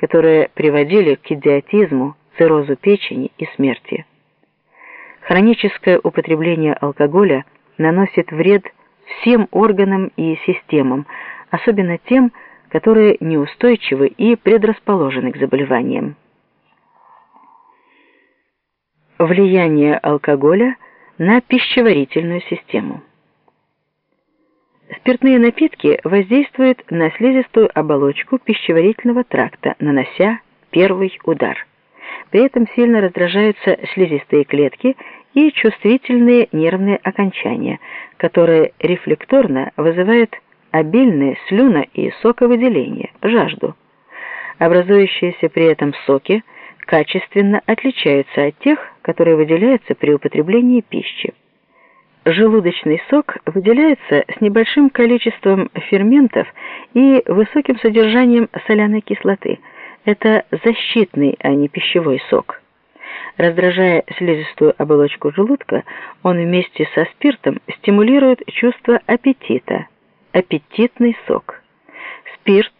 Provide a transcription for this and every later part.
которые приводили к идиотизму, циррозу печени и смерти. Хроническое употребление алкоголя наносит вред всем органам и системам, особенно тем, которые неустойчивы и предрасположены к заболеваниям. Влияние алкоголя на пищеварительную систему. Спиртные напитки воздействуют на слизистую оболочку пищеварительного тракта, нанося первый удар. При этом сильно раздражаются слизистые клетки и чувствительные нервные окончания, которые рефлекторно вызывают обильные слюно- и соковыделение, жажду. Образующиеся при этом соки качественно отличаются от тех, которые выделяются при употреблении пищи. Желудочный сок выделяется с небольшим количеством ферментов и высоким содержанием соляной кислоты. Это защитный, а не пищевой сок. Раздражая слизистую оболочку желудка, он вместе со спиртом стимулирует чувство аппетита. Аппетитный сок. Спирт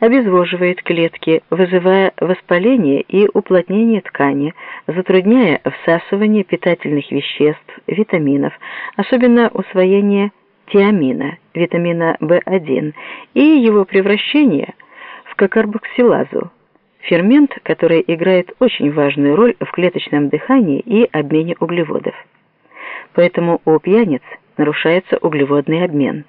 обезвоживает клетки, вызывая воспаление и уплотнение ткани, затрудняя всасывание питательных веществ, витаминов, особенно усвоение тиамина, витамина В1, и его превращение в кокарбоксилазу, фермент, который играет очень важную роль в клеточном дыхании и обмене углеводов. Поэтому у пьяниц нарушается углеводный обмен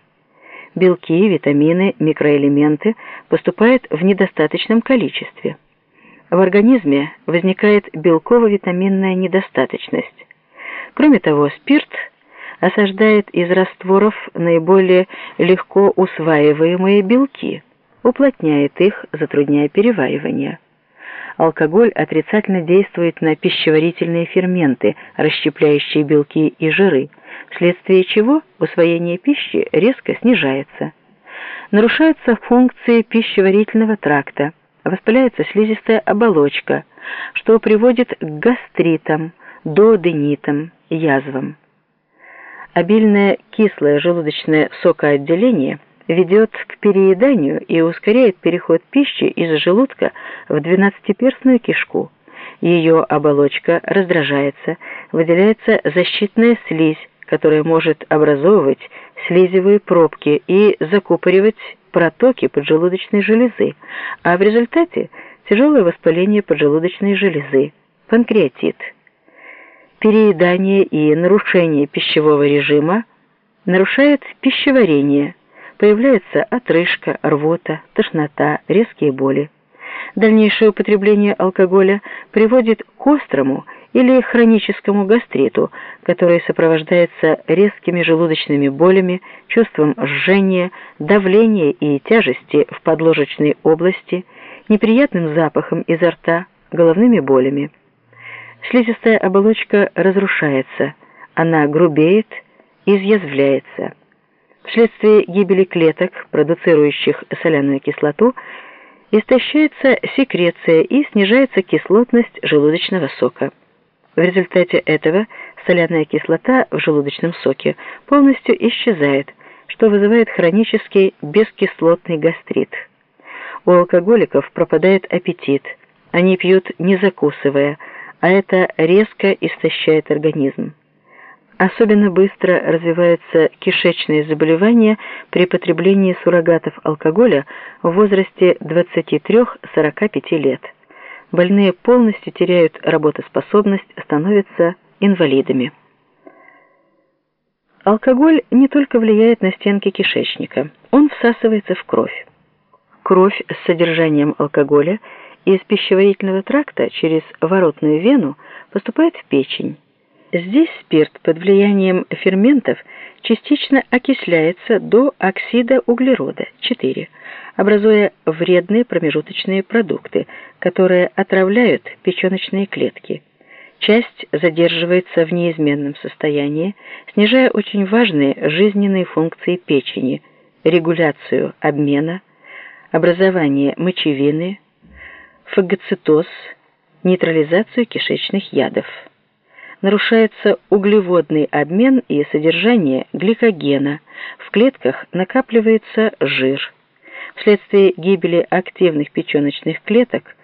белки, витамины, микроэлементы поступают в недостаточном количестве. В организме возникает белково-витаминная недостаточность. Кроме того, спирт осаждает из растворов наиболее легко усваиваемые белки, уплотняет их, затрудняя переваривание. Алкоголь отрицательно действует на пищеварительные ферменты, расщепляющие белки и жиры, вследствие чего усвоение пищи резко снижается. Нарушаются функции пищеварительного тракта, воспаляется слизистая оболочка, что приводит к гастритам, дуоденитам, язвам. Обильное кислое желудочное сокоотделение ведет к перееданию и ускоряет переход пищи из желудка в двенадцатиперстную кишку. Ее оболочка раздражается, выделяется защитная слизь, которая может образовывать слизевые пробки и закупоривать протоки поджелудочной железы, а в результате тяжелое воспаление поджелудочной железы, панкреатит. Переедание и нарушение пищевого режима нарушает пищеварение, появляется отрыжка, рвота, тошнота, резкие боли. Дальнейшее употребление алкоголя приводит к острому или хроническому гастриту, который сопровождается резкими желудочными болями, чувством жжения, давления и тяжести в подложечной области, неприятным запахом изо рта, головными болями. Слизистая оболочка разрушается, она грубеет, изъязвляется. Вследствие гибели клеток, продуцирующих соляную кислоту, истощается секреция и снижается кислотность желудочного сока. В результате этого соляная кислота в желудочном соке полностью исчезает, что вызывает хронический бескислотный гастрит. У алкоголиков пропадает аппетит, они пьют не закусывая, а это резко истощает организм. Особенно быстро развиваются кишечные заболевания при потреблении суррогатов алкоголя в возрасте 23-45 лет больные полностью теряют работоспособность, становятся инвалидами. Алкоголь не только влияет на стенки кишечника, он всасывается в кровь. Кровь с содержанием алкоголя из пищеварительного тракта через воротную вену поступает в печень. Здесь спирт под влиянием ферментов частично окисляется до оксида углерода 4, образуя вредные промежуточные продукты, которые отравляют печёночные клетки. Часть задерживается в неизменном состоянии, снижая очень важные жизненные функции печени, регуляцию обмена, образование мочевины, фагоцитоз, нейтрализацию кишечных ядов нарушается углеводный обмен и содержание гликогена, в клетках накапливается жир. Вследствие гибели активных печеночных клеток